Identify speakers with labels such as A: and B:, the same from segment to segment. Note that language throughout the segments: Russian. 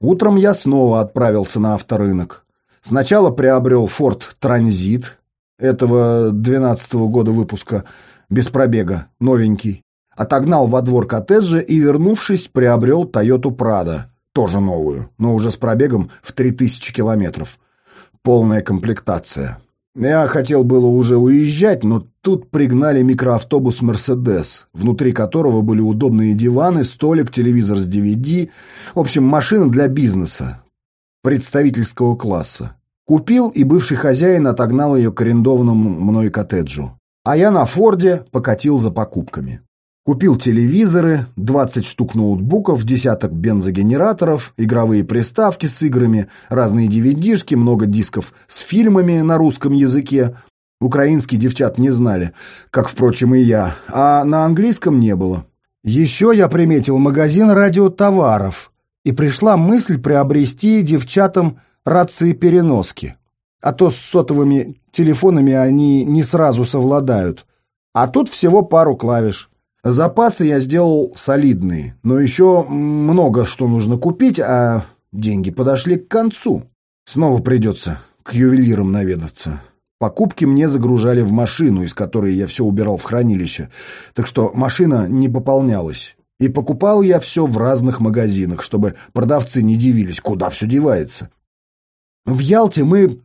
A: Утром я снова отправился на авторынок. Сначала приобрел Ford Транзит этого 12 -го года выпуска, без пробега, новенький. Отогнал во двор коттеджа и, вернувшись, приобрел Тойоту Прада, тоже новую, но уже с пробегом в 3000 километров. Полная комплектация. Я хотел было уже уезжать, но тут пригнали микроавтобус «Мерседес», внутри которого были удобные диваны, столик, телевизор с DVD. В общем, машина для бизнеса, представительского класса. Купил, и бывший хозяин отогнал ее к арендованному мной коттеджу. А я на «Форде» покатил за покупками. Купил телевизоры, 20 штук ноутбуков, десяток бензогенераторов, игровые приставки с играми, разные DVD-шки, много дисков с фильмами на русском языке. Украинские девчат не знали, как, впрочем, и я, а на английском не было. Еще я приметил магазин радиотоваров, и пришла мысль приобрести девчатам рации-переноски. А то с сотовыми телефонами они не сразу совладают. А тут всего пару клавиш. Запасы я сделал солидные, но еще много что нужно купить, а деньги подошли к концу. Снова придется к ювелирам наведаться. Покупки мне загружали в машину, из которой я все убирал в хранилище, так что машина не пополнялась. И покупал я все в разных магазинах, чтобы продавцы не дивились, куда все девается. В Ялте мы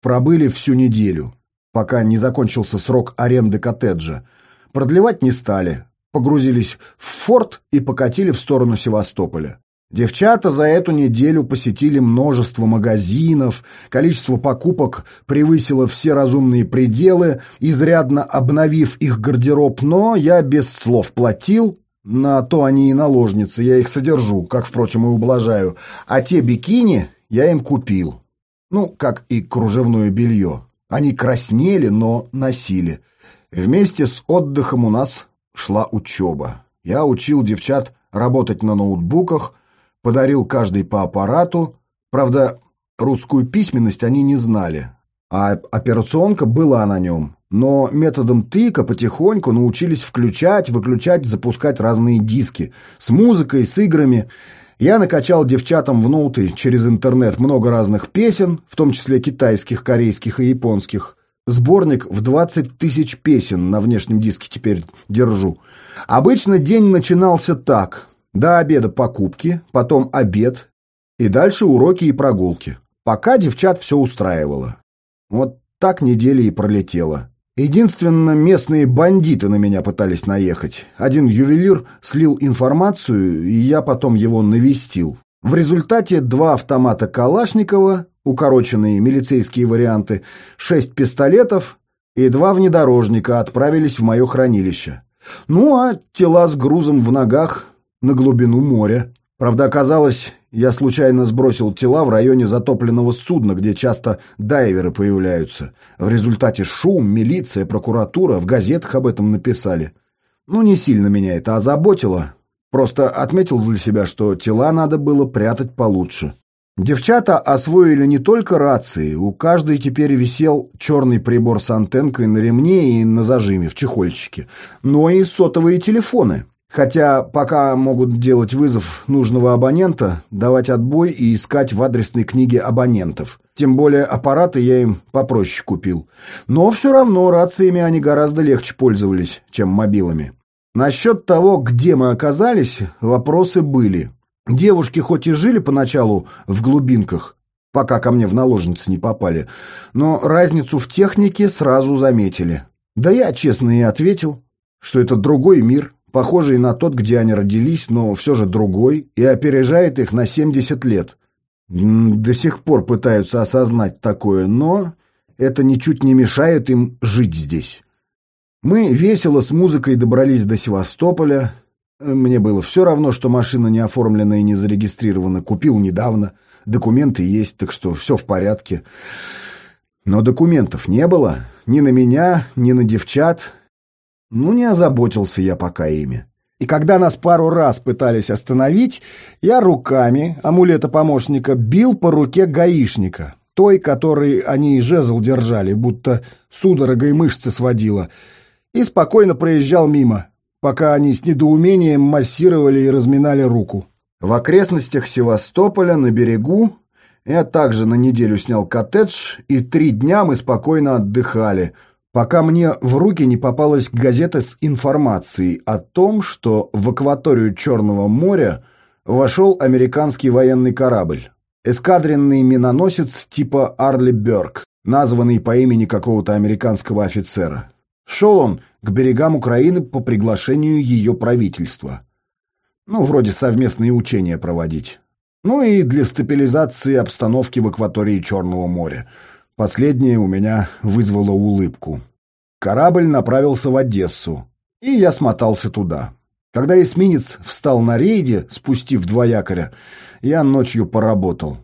A: пробыли всю неделю, пока не закончился срок аренды коттеджа. Продлевать не стали, погрузились в форт и покатили в сторону Севастополя. Девчата за эту неделю посетили множество магазинов, количество покупок превысило все разумные пределы, изрядно обновив их гардероб, но я без слов платил, на то они и наложницы, я их содержу, как, впрочем, и ублажаю, а те бикини я им купил. Ну, как и кружевное белье. Они краснели, но носили. Вместе с отдыхом у нас шла учеба. Я учил девчат работать на ноутбуках, подарил каждый по аппарату. Правда, русскую письменность они не знали, а операционка была на нем. Но методом тыка потихоньку научились включать, выключать, запускать разные диски. С музыкой, с играми. Я накачал девчатам в ноуты через интернет много разных песен, в том числе китайских, корейских и японских. Сборник в 20 тысяч песен на внешнем диске теперь держу. Обычно день начинался так. До обеда покупки, потом обед, и дальше уроки и прогулки. Пока девчат все устраивало. Вот так неделя и пролетела. Единственно, местные бандиты на меня пытались наехать. Один ювелир слил информацию, и я потом его навестил. В результате два автомата Калашникова укороченные милицейские варианты, шесть пистолетов и два внедорожника отправились в мое хранилище. Ну, а тела с грузом в ногах на глубину моря. Правда, оказалось, я случайно сбросил тела в районе затопленного судна, где часто дайверы появляются. В результате шум, милиция, прокуратура в газетах об этом написали. Ну, не сильно меня это озаботило. Просто отметил для себя, что тела надо было прятать получше. Девчата освоили не только рации, у каждой теперь висел черный прибор с антенкой на ремне и на зажиме в чехольчике, но и сотовые телефоны. Хотя пока могут делать вызов нужного абонента, давать отбой и искать в адресной книге абонентов. Тем более аппараты я им попроще купил. Но все равно рациями они гораздо легче пользовались, чем мобилами. Насчет того, где мы оказались, вопросы были. Девушки хоть и жили поначалу в глубинках, пока ко мне в наложницы не попали, но разницу в технике сразу заметили. Да я честно и ответил, что это другой мир, похожий на тот, где они родились, но все же другой, и опережает их на 70 лет. До сих пор пытаются осознать такое, но это ничуть не мешает им жить здесь. Мы весело с музыкой добрались до Севастополя, мне было все равно, что машина не оформлена и не зарегистрирована. Купил недавно. Документы есть, так что все в порядке. Но документов не было. Ни на меня, ни на девчат. Ну, не озаботился я пока ими. И когда нас пару раз пытались остановить, я руками амулета-помощника бил по руке гаишника, той, которой они жезл держали, будто судорогой мышцы сводила, и спокойно проезжал мимо, пока они с недоумением массировали и разминали руку. В окрестностях Севастополя на берегу я также на неделю снял коттедж, и три дня мы спокойно отдыхали, пока мне в руки не попалась газета с информацией о том, что в акваторию Черного моря вошел американский военный корабль. Эскадренный миноносец типа Арли Бёрк, названный по имени какого-то американского офицера. Шел он к берегам Украины по приглашению ее правительства. Ну, вроде совместные учения проводить. Ну и для стабилизации обстановки в акватории Черного моря. Последнее у меня вызвало улыбку. Корабль направился в Одессу, и я смотался туда. Когда эсминец встал на рейде, спустив два якоря, я ночью поработал.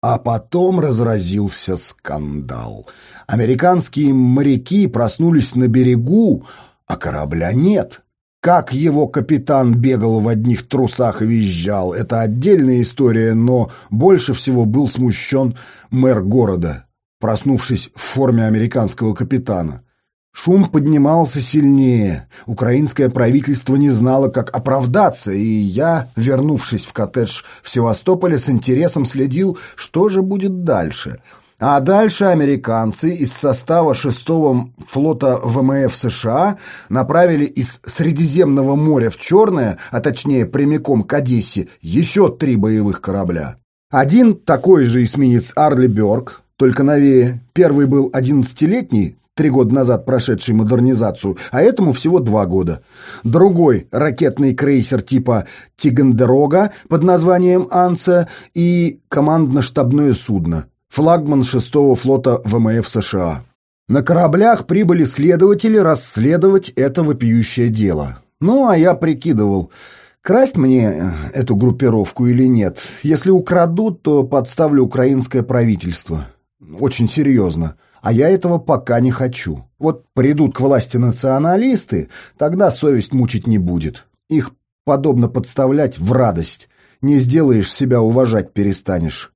A: А потом разразился скандал. Американские моряки проснулись на берегу, а корабля нет. Как его капитан бегал в одних трусах и визжал, это отдельная история, но больше всего был смущен мэр города, проснувшись в форме американского капитана. Шум поднимался сильнее. Украинское правительство не знало, как оправдаться, и я, вернувшись в коттедж в Севастополе, с интересом следил, что же будет дальше. А дальше американцы из состава 6-го флота ВМФ США направили из Средиземного моря в Черное, а точнее прямиком к Одессе, еще три боевых корабля. Один такой же эсминец Арли Бёрк, только новее. Первый был 11-летний, три года назад прошедший модернизацию, а этому всего два года. Другой ракетный крейсер типа «Тигандерога» под названием «Анца» и командно-штабное судно, флагман шестого флота ВМФ США. На кораблях прибыли следователи расследовать это вопиющее дело. Ну, а я прикидывал, красть мне эту группировку или нет. Если украдут, то подставлю украинское правительство. Очень серьезно. А я этого пока не хочу. Вот придут к власти националисты, тогда совесть мучить не будет. Их подобно подставлять в радость. Не сделаешь себя уважать перестанешь.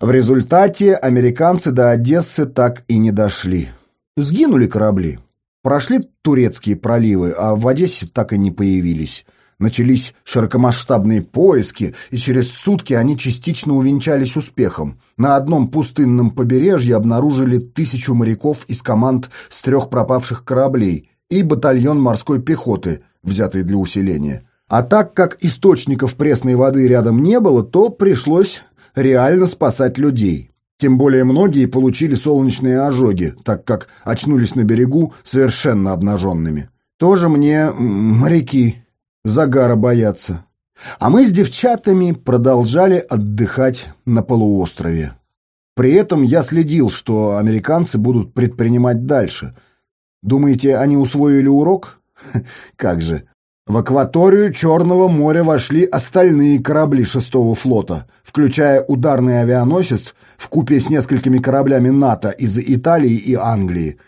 A: В результате американцы до Одессы так и не дошли. Сгинули корабли. Прошли турецкие проливы, а в Одессе так и не появились. Начались широкомасштабные поиски, и через сутки они частично увенчались успехом. На одном пустынном побережье обнаружили тысячу моряков из команд с трех пропавших кораблей и батальон морской пехоты, взятый для усиления. А так как источников пресной воды рядом не было, то пришлось реально спасать людей. Тем более многие получили солнечные ожоги, так как очнулись на берегу совершенно обнаженными. Тоже мне моряки загара боятся. А мы с девчатами продолжали отдыхать на полуострове. При этом я следил, что американцы будут предпринимать дальше. Думаете, они усвоили урок? Как же. В акваторию Черного моря вошли остальные корабли шестого флота, включая ударный авианосец в купе с несколькими кораблями НАТО из Италии и Англии.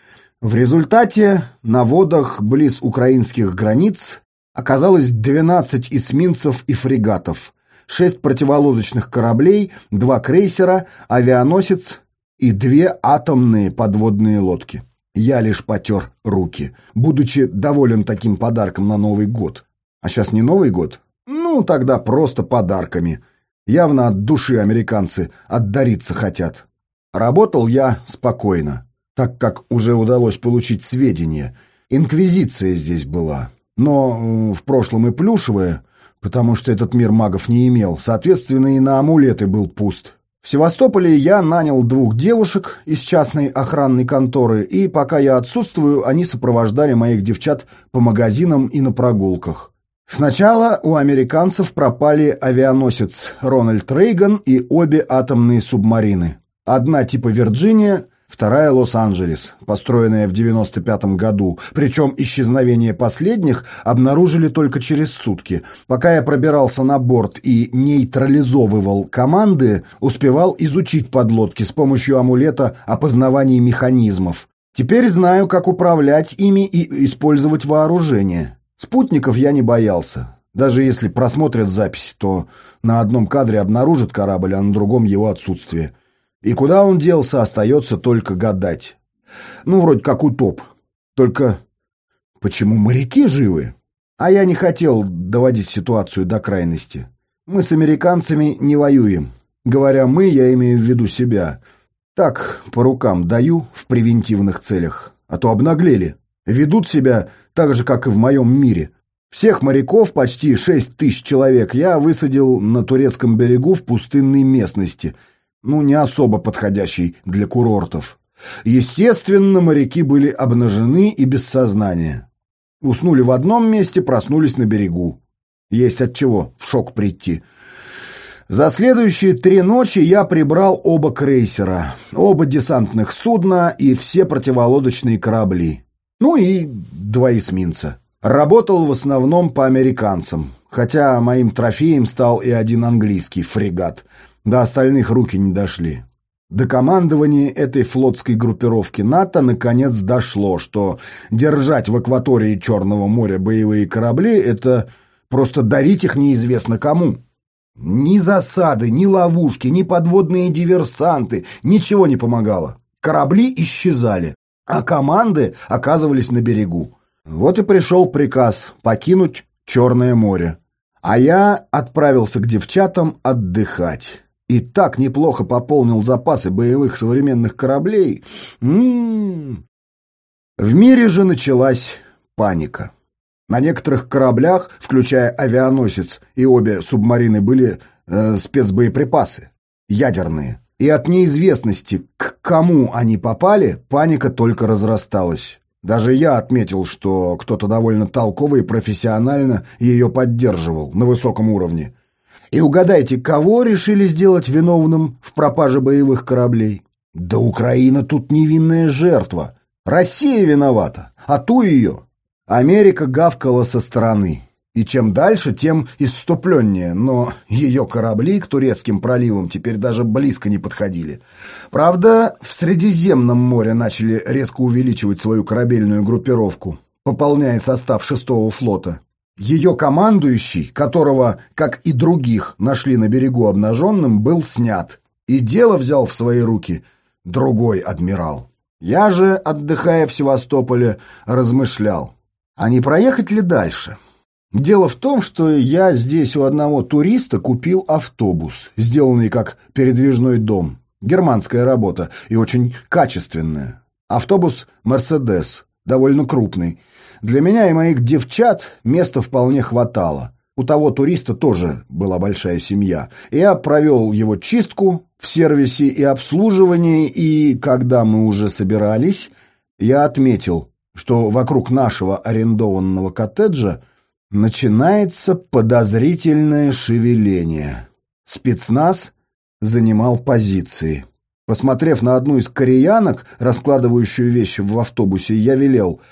A: В результате на водах близ украинских границ оказалось 12 эсминцев и фрегатов, 6 противолодочных кораблей, 2 крейсера, авианосец и 2 атомные подводные лодки. Я лишь потер руки, будучи доволен таким подарком на Новый год. А сейчас не Новый год? Ну, тогда просто подарками. Явно от души американцы отдариться хотят. Работал я спокойно, так как уже удалось получить сведения. Инквизиция здесь была но в прошлом и плюшевая, потому что этот мир магов не имел, соответственно, и на амулеты был пуст. В Севастополе я нанял двух девушек из частной охранной конторы, и пока я отсутствую, они сопровождали моих девчат по магазинам и на прогулках. Сначала у американцев пропали авианосец Рональд Рейган и обе атомные субмарины. Одна типа «Вирджиния», Вторая — Лос-Анджелес, построенная в 95 году, причем исчезновение последних обнаружили только через сутки. Пока я пробирался на борт и нейтрализовывал команды, успевал изучить подлодки с помощью амулета опознавания механизмов. Теперь знаю, как управлять ими и использовать вооружение. Спутников я не боялся. Даже если просмотрят запись, то на одном кадре обнаружат корабль, а на другом его отсутствие. И куда он делся, остается только гадать. Ну, вроде как утоп. Только почему моряки живы? А я не хотел доводить ситуацию до крайности. Мы с американцами не воюем. Говоря «мы», я имею в виду себя. Так, по рукам даю в превентивных целях. А то обнаглели. Ведут себя так же, как и в моем мире. Всех моряков, почти шесть тысяч человек, я высадил на турецком берегу в пустынной местности, ну, не особо подходящей для курортов. Естественно, моряки были обнажены и без сознания. Уснули в одном месте, проснулись на берегу. Есть от чего в шок прийти. За следующие три ночи я прибрал оба крейсера, оба десантных судна и все противолодочные корабли. Ну и два эсминца. Работал в основном по американцам, хотя моим трофеем стал и один английский фрегат. До остальных руки не дошли. До командования этой флотской группировки НАТО наконец дошло, что держать в акватории Черного моря боевые корабли – это просто дарить их неизвестно кому. Ни засады, ни ловушки, ни подводные диверсанты, ничего не помогало. Корабли исчезали, а команды оказывались на берегу. Вот и пришел приказ покинуть Черное море. А я отправился к девчатам отдыхать и так неплохо пополнил запасы боевых современных кораблей. М -м -м. В мире же началась паника. На некоторых кораблях, включая авианосец и обе субмарины, были э, спецбоеприпасы, ядерные. И от неизвестности, к кому они попали, паника только разрасталась. Даже я отметил, что кто-то довольно толковый и профессионально ее поддерживал на высоком уровне. И угадайте, кого решили сделать виновным в пропаже боевых кораблей? Да Украина тут невинная жертва. Россия виновата, а ту ее. Америка гавкала со стороны. И чем дальше, тем исступленнее, но ее корабли к турецким проливам теперь даже близко не подходили. Правда, в Средиземном море начали резко увеличивать свою корабельную группировку, пополняя состав шестого флота. Ее командующий, которого, как и других, нашли на берегу обнаженным, был снят, и дело взял в свои руки другой адмирал. Я же, отдыхая в Севастополе, размышлял, а не проехать ли дальше? Дело в том, что я здесь у одного туриста купил автобус, сделанный как передвижной дом. Германская работа и очень качественная. Автобус «Мерседес», довольно крупный, для меня и моих девчат места вполне хватало. У того туриста тоже была большая семья. Я провел его чистку в сервисе и обслуживании, и когда мы уже собирались, я отметил, что вокруг нашего арендованного коттеджа начинается подозрительное шевеление. Спецназ занимал позиции. Посмотрев на одну из кореянок, раскладывающую вещи в автобусе, я велел –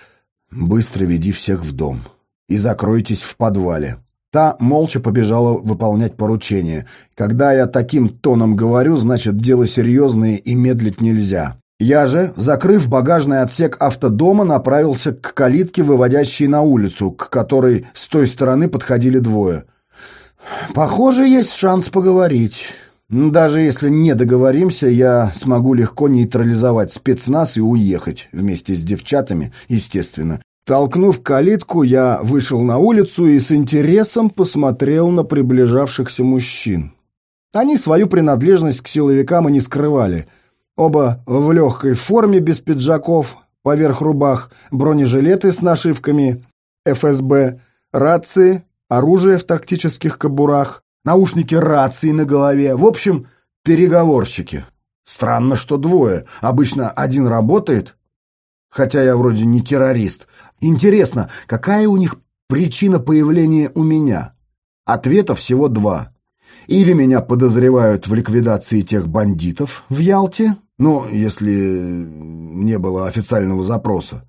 A: «Быстро веди всех в дом и закройтесь в подвале». Та молча побежала выполнять поручение. Когда я таким тоном говорю, значит, дело серьезное и медлить нельзя. Я же, закрыв багажный отсек автодома, направился к калитке, выводящей на улицу, к которой с той стороны подходили двое. Похоже, есть шанс поговорить. Даже если не договоримся, я смогу легко нейтрализовать спецназ и уехать, вместе с девчатами, естественно. Толкнув калитку, я вышел на улицу и с интересом посмотрел на приближавшихся мужчин. Они свою принадлежность к силовикам и не скрывали. Оба в легкой форме, без пиджаков, поверх рубах, бронежилеты с нашивками ФСБ, рации, оружие в тактических кобурах, наушники рации на голове. В общем, переговорщики. Странно, что двое. Обычно один работает, хотя я вроде не террорист. Интересно, какая у них причина появления у меня? Ответа всего два. Или меня подозревают в ликвидации тех бандитов в Ялте, ну, если не было официального запроса.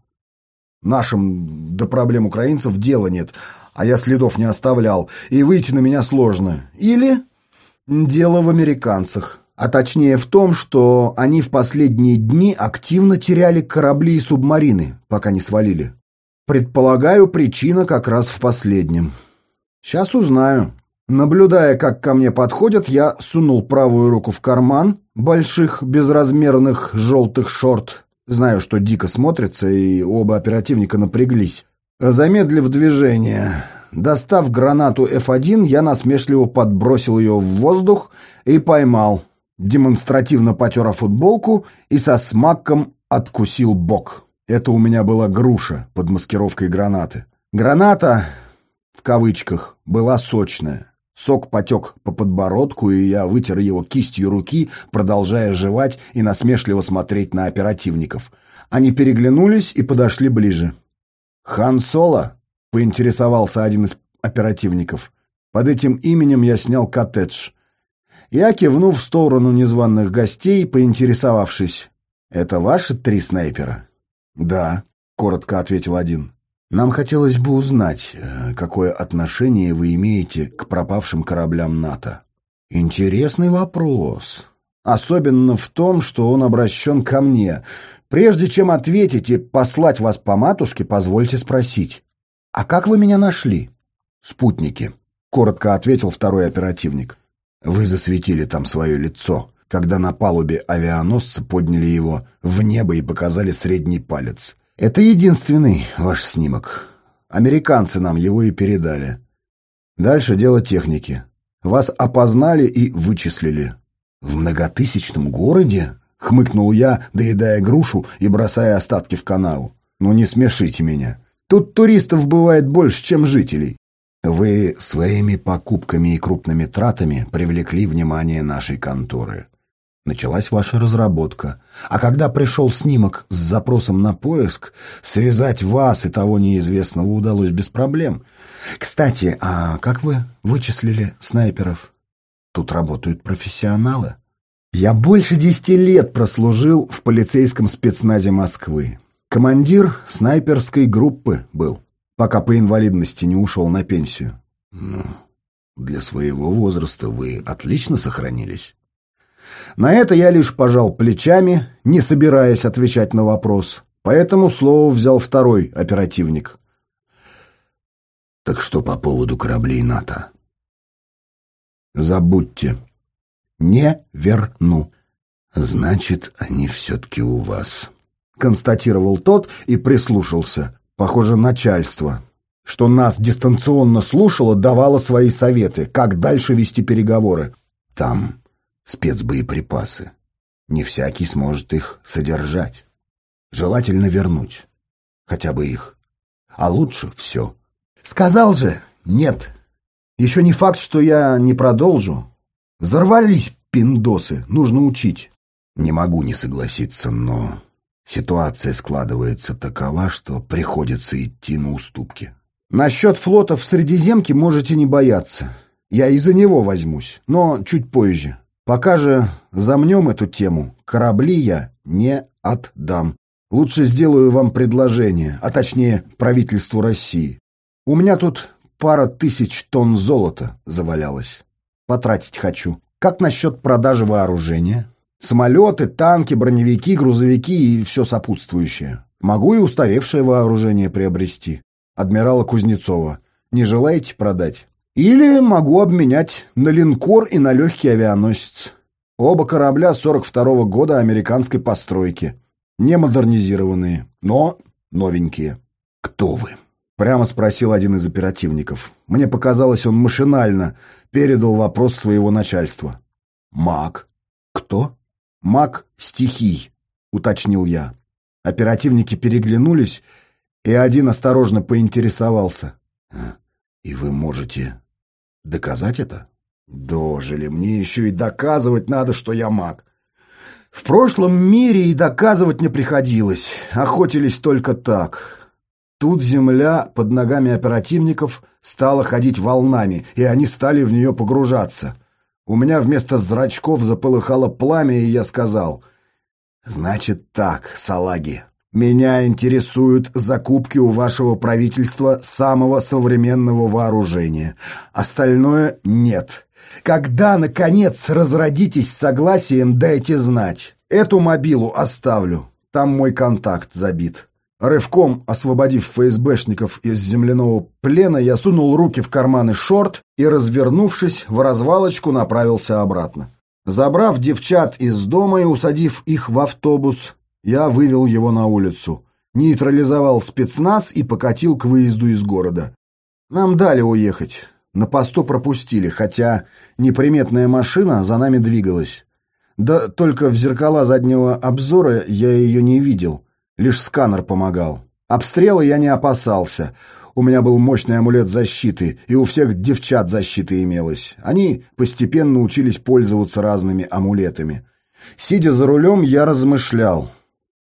A: Нашим до проблем украинцев дела нет, а я следов не оставлял, и выйти на меня сложно. Или дело в американцах, а точнее в том, что они в последние дни активно теряли корабли и субмарины, пока не свалили. Предполагаю, причина как раз в последнем. Сейчас узнаю. Наблюдая, как ко мне подходят, я сунул правую руку в карман больших безразмерных желтых шорт. Знаю, что дико смотрится, и оба оперативника напряглись. Замедлив движение, Достав гранату F1, я насмешливо подбросил ее в воздух и поймал. Демонстративно потер футболку и со смаком откусил бок. Это у меня была груша под маскировкой гранаты. Граната, в кавычках, была сочная. Сок потек по подбородку, и я вытер его кистью руки, продолжая жевать и насмешливо смотреть на оперативников. Они переглянулись и подошли ближе. «Хан Соло?» — поинтересовался один из оперативников. Под этим именем я снял коттедж. Я, кивнув в сторону незваных гостей, поинтересовавшись. «Это ваши три снайпера?» «Да», — коротко ответил один. «Нам хотелось бы узнать, э, какое отношение вы имеете к пропавшим кораблям НАТО». «Интересный вопрос. Особенно в том, что он обращен ко мне. Прежде чем ответить и послать вас по матушке, позвольте спросить. А как вы меня нашли?» «Спутники», — коротко ответил второй оперативник. «Вы засветили там свое лицо, когда на палубе авианосца подняли его в небо и показали средний палец. Это единственный ваш снимок. Американцы нам его и передали. Дальше дело техники. Вас опознали и вычислили. В многотысячном городе? Хмыкнул я, доедая грушу и бросая остатки в канаву. Ну не смешите меня. Тут туристов бывает больше, чем жителей. Вы своими покупками и крупными тратами привлекли внимание нашей конторы. Началась ваша разработка. А когда пришел снимок с запросом на поиск, связать вас и того неизвестного удалось без проблем. Кстати, а как вы вычислили снайперов? Тут работают профессионалы. Я больше десяти лет прослужил в полицейском спецназе Москвы. Командир снайперской группы был, пока по инвалидности не ушел на пенсию. Ну, для своего возраста вы отлично сохранились. На это я лишь пожал плечами, не собираясь отвечать на вопрос. Поэтому слово взял второй оперативник. «Так что по поводу кораблей НАТО?» «Забудьте. Не верну». «Значит, они все-таки у вас», — констатировал тот и прислушался. Похоже, начальство, что нас дистанционно слушало, давало свои советы, как дальше вести переговоры. «Там спецбоеприпасы. Не всякий сможет их содержать. Желательно вернуть. Хотя бы их. А лучше все. Сказал же, нет. Еще не факт, что я не продолжу. Взорвались пиндосы, нужно учить. Не могу не согласиться, но ситуация складывается такова, что приходится идти на уступки. Насчет флота в Средиземке можете не бояться. Я и за него возьмусь, но чуть позже. Пока же замнем эту тему, корабли я не отдам. Лучше сделаю вам предложение, а точнее правительству России. У меня тут пара тысяч тонн золота завалялось. Потратить хочу. Как насчет продажи вооружения? Самолеты, танки, броневики, грузовики и все сопутствующее. Могу и устаревшее вооружение приобрести. Адмирала Кузнецова. Не желаете продать? Или могу обменять на линкор и на легкий авианосец. Оба корабля 42-го года американской постройки. Не модернизированные, но новенькие. «Кто вы?» — прямо спросил один из оперативников. Мне показалось, он машинально передал вопрос своего начальства. «Маг». «Кто?» «Маг стихий», — уточнил я. Оперативники переглянулись, и один осторожно поинтересовался. «И вы можете Доказать это? Дожили, мне еще и доказывать надо, что я маг. В прошлом мире и доказывать не приходилось, охотились только так. Тут земля под ногами оперативников стала ходить волнами, и они стали в нее погружаться. У меня вместо зрачков заполыхало пламя, и я сказал, «Значит так, салаги, меня интересуют закупки у вашего правительства самого современного вооружения. Остальное нет. Когда, наконец, разродитесь согласием, дайте знать. Эту мобилу оставлю. Там мой контакт забит. Рывком освободив ФСБшников из земляного плена, я сунул руки в карманы шорт и, развернувшись, в развалочку направился обратно. Забрав девчат из дома и усадив их в автобус, я вывел его на улицу, нейтрализовал спецназ и покатил к выезду из города. Нам дали уехать. На посту пропустили, хотя неприметная машина за нами двигалась. Да только в зеркала заднего обзора я ее не видел. Лишь сканер помогал. Обстрела я не опасался. У меня был мощный амулет защиты, и у всех девчат защита имелась. Они постепенно учились пользоваться разными амулетами. Сидя за рулем, я размышлял.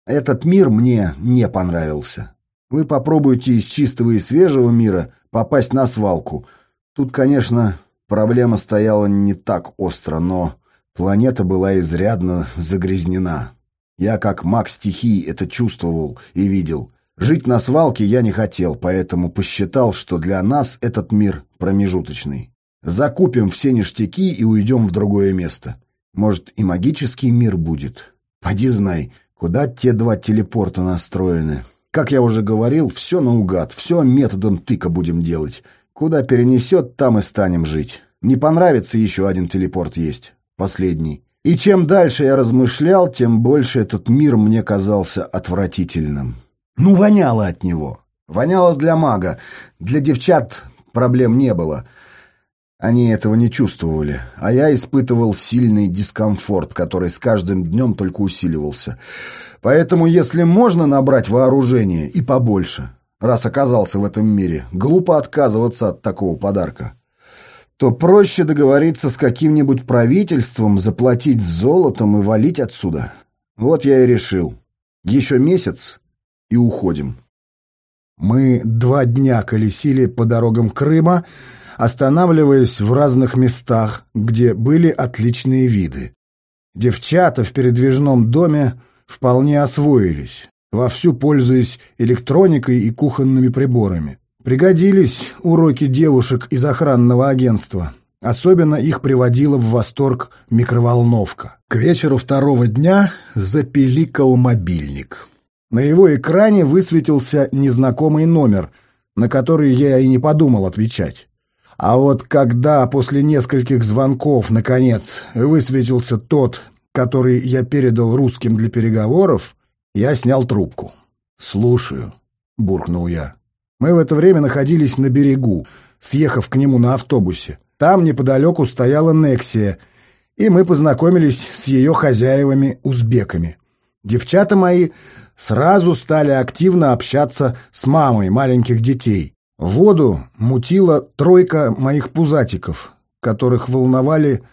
A: Этот мир мне не понравился. Вы попробуйте из чистого и свежего мира попасть на свалку. Тут, конечно, проблема стояла не так остро, но планета была изрядно загрязнена. Я, как маг стихий, это чувствовал и видел. Жить на свалке я не хотел, поэтому посчитал, что для нас этот мир промежуточный. Закупим все ништяки и уйдем в другое место. Может, и магический мир будет. Поди знай, куда те два телепорта настроены. Как я уже говорил, все наугад, все методом тыка будем делать. Куда перенесет, там и станем жить. Не понравится еще один телепорт есть. Последний. И чем дальше я размышлял, тем больше этот мир мне казался отвратительным. Ну, воняло от него. Воняло для мага. Для девчат проблем не было. Они этого не чувствовали, а я испытывал сильный дискомфорт, который с каждым днем только усиливался. Поэтому, если можно набрать вооружение и побольше, раз оказался в этом мире, глупо отказываться от такого подарка то проще договориться с каким-нибудь правительством, заплатить золотом и валить отсюда. Вот я и решил. Еще месяц и уходим. Мы два дня колесили по дорогам Крыма, останавливаясь в разных местах, где были отличные виды. Девчата в передвижном доме вполне освоились, вовсю пользуясь электроникой и кухонными приборами. Пригодились уроки девушек из охранного агентства. Особенно их приводила в восторг микроволновка. К вечеру второго дня запеликал мобильник. На его экране высветился незнакомый номер, на который я и не подумал отвечать. А вот когда после нескольких звонков, наконец, высветился тот, который я передал русским для переговоров, я снял трубку. «Слушаю», — буркнул я. Мы в это время находились на берегу, съехав к нему на автобусе. Там неподалеку стояла Нексия, и мы познакомились с ее хозяевами-узбеками. Девчата мои сразу стали активно общаться с мамой маленьких детей. Воду мутила тройка моих пузатиков, которых волновали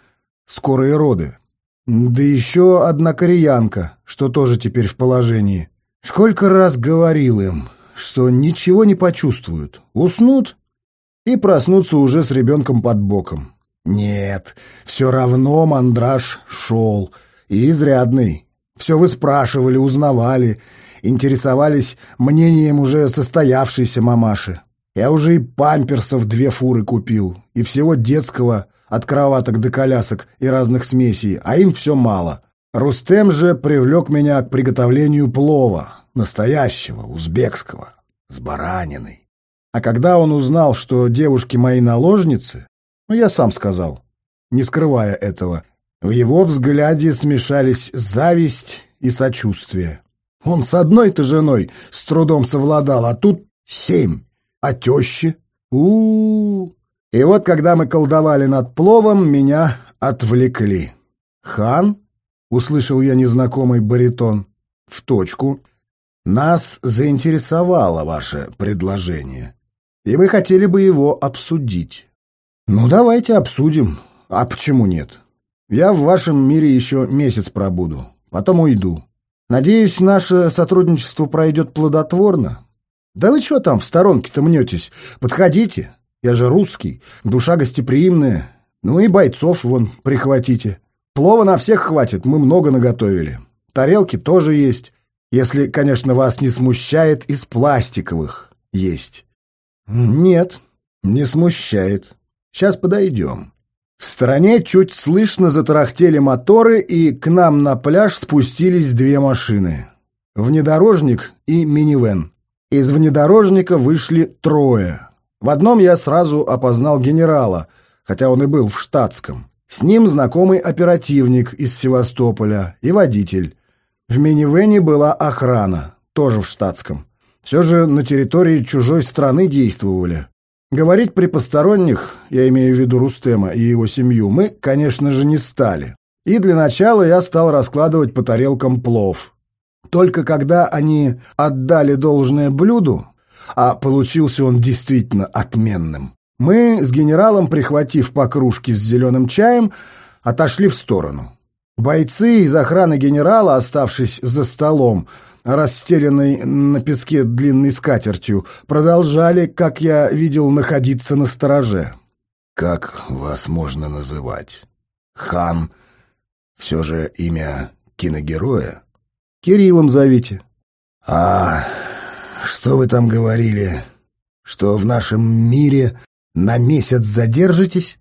A: скорые роды. Да еще одна кореянка, что тоже теперь в положении. Сколько раз говорил им, что ничего не почувствуют, уснут и проснутся уже с ребенком под боком. Нет, все равно мандраж шел, и изрядный. Все вы спрашивали, узнавали, интересовались мнением уже состоявшейся мамаши. Я уже и памперсов две фуры купил, и всего детского от кроваток до колясок и разных смесей, а им все мало. Рустем же привлек меня к приготовлению плова, настоящего, узбекского, с бараниной. А когда он узнал, что девушки мои наложницы, ну, я сам сказал, не скрывая этого, в его взгляде смешались зависть и сочувствие. Он с одной-то женой с трудом совладал, а тут семь. А тещи? у, -у, -у. И вот, когда мы колдовали над пловом, меня отвлекли. «Хан?» — услышал я незнакомый баритон. «В точку. Нас заинтересовало ваше предложение, и мы хотели бы его обсудить. Ну, давайте обсудим. А почему нет? Я в вашем мире еще месяц пробуду, потом уйду. Надеюсь, наше сотрудничество пройдет плодотворно. Да вы что там в сторонке-то мнетесь? Подходите. Я же русский, душа гостеприимная. Ну и бойцов вон прихватите. Плова на всех хватит, мы много наготовили. Тарелки тоже есть. Если, конечно, вас не смущает из пластиковых есть. Нет, не смущает. Сейчас подойдем. В стороне чуть слышно затарахтели моторы, и к нам на пляж спустились две машины. Внедорожник и минивэн. Из внедорожника вышли трое. В одном я сразу опознал генерала, хотя он и был в штатском. С ним знакомый оперативник из Севастополя и водитель. В минивэне была охрана, тоже в штатском. Все же на территории чужой страны действовали. Говорить при посторонних, я имею в виду Рустема и его семью, мы, конечно же, не стали. И для начала я стал раскладывать по тарелкам плов. Только когда они отдали должное блюду, а получился он действительно отменным, мы с генералом, прихватив по кружке с зеленым чаем, отошли в сторону. Бойцы из охраны генерала, оставшись за столом, расстеленной на песке длинной скатертью, продолжали, как я видел, находиться на стороже.
B: «Как вас можно называть? Хан? Все же имя киногероя?»
A: «Кириллом зовите».
B: «А что вы там говорили? Что в нашем мире на месяц задержитесь?»